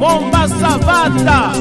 Bomba Savata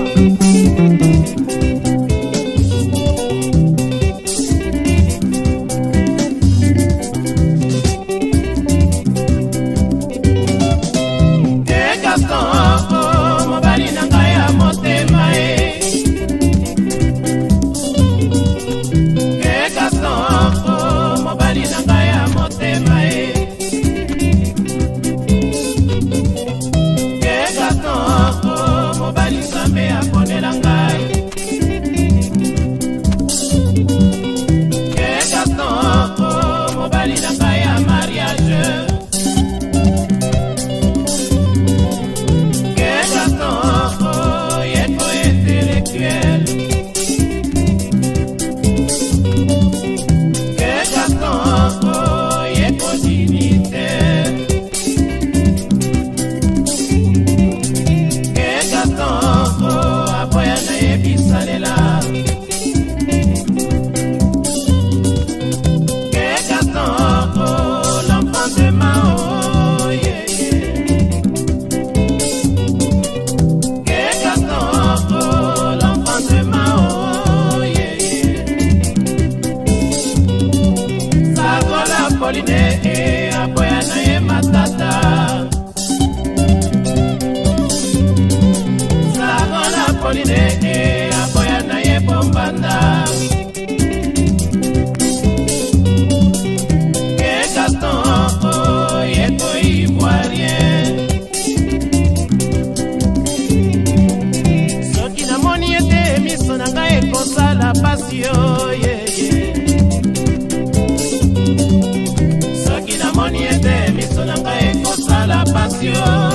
pasión.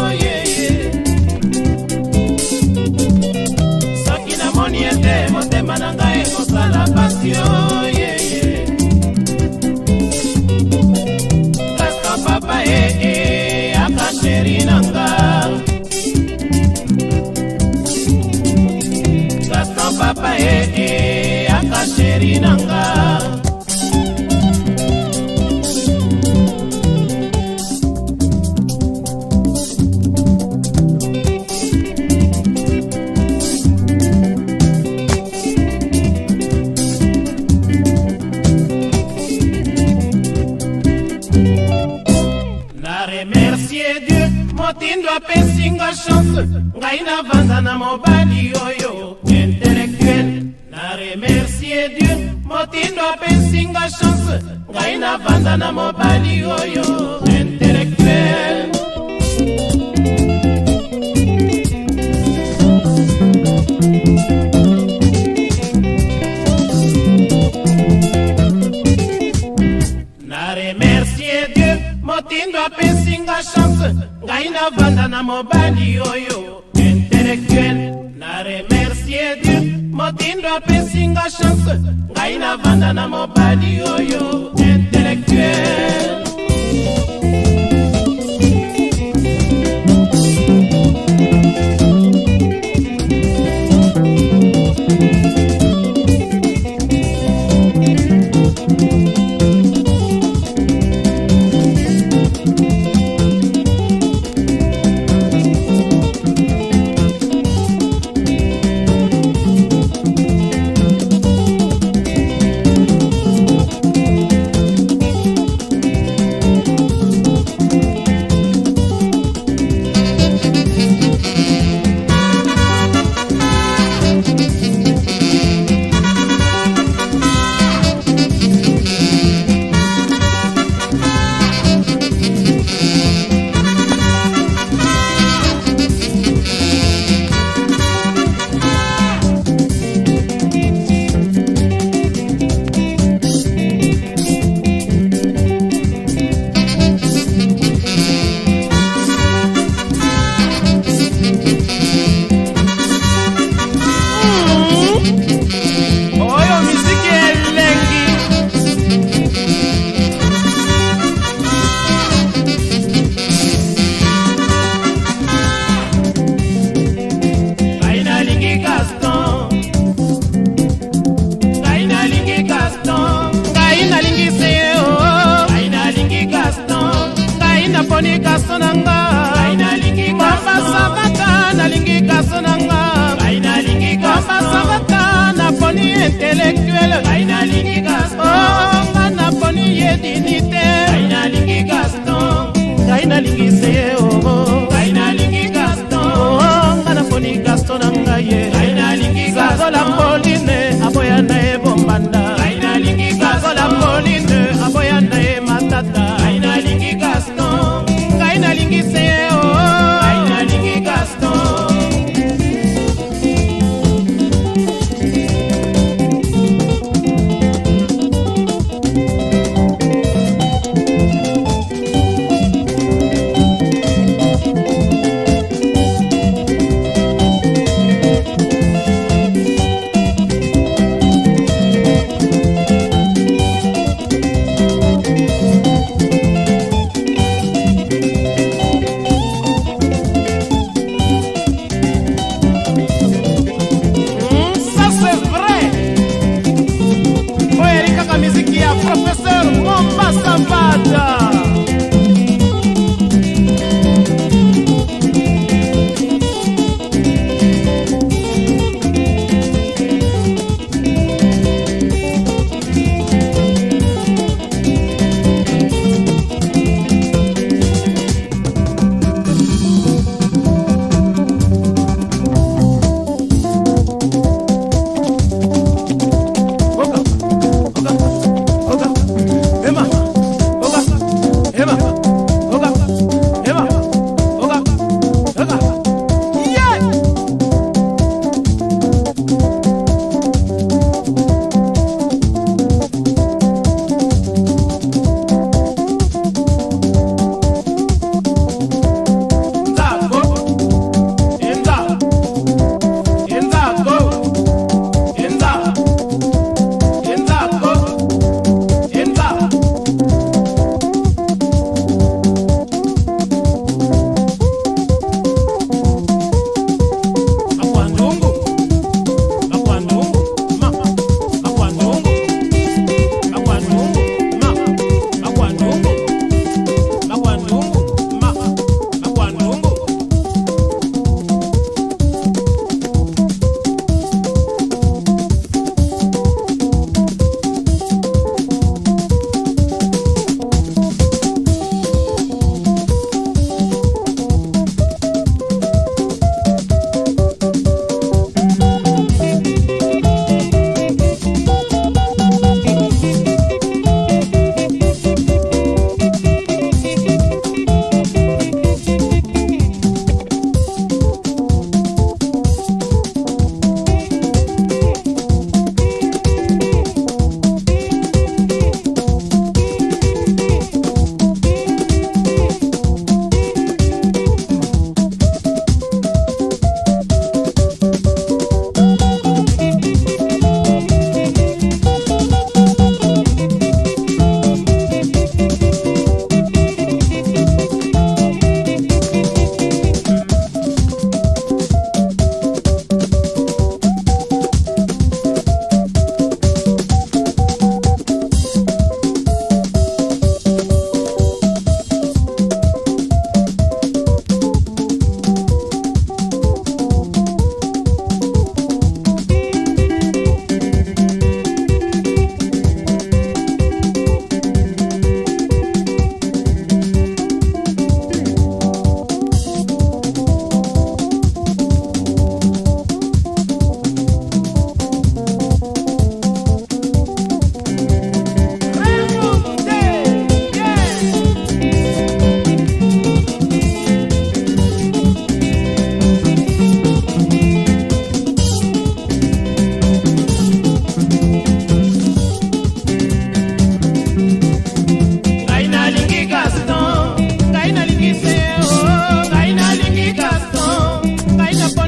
bapesi nga chance ngai navanda na mobali oyo intellectuel na remercie dieu motindo apesi nga chance ngai navanda na mobali oyo intellectuel remercie dieu motindo apesinga chance ngai navanda na mobali oyo intellectuel na remercie dieu motindo apesinga chance ngai navanda na mobali oyo intellectuel lelo ngai nalingi gaston nga oh, naponi ye dinite ngai nalingi gaston ngai nalingi seye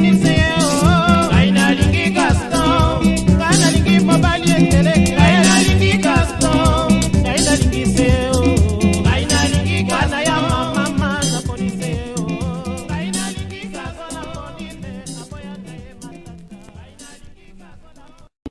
morning say,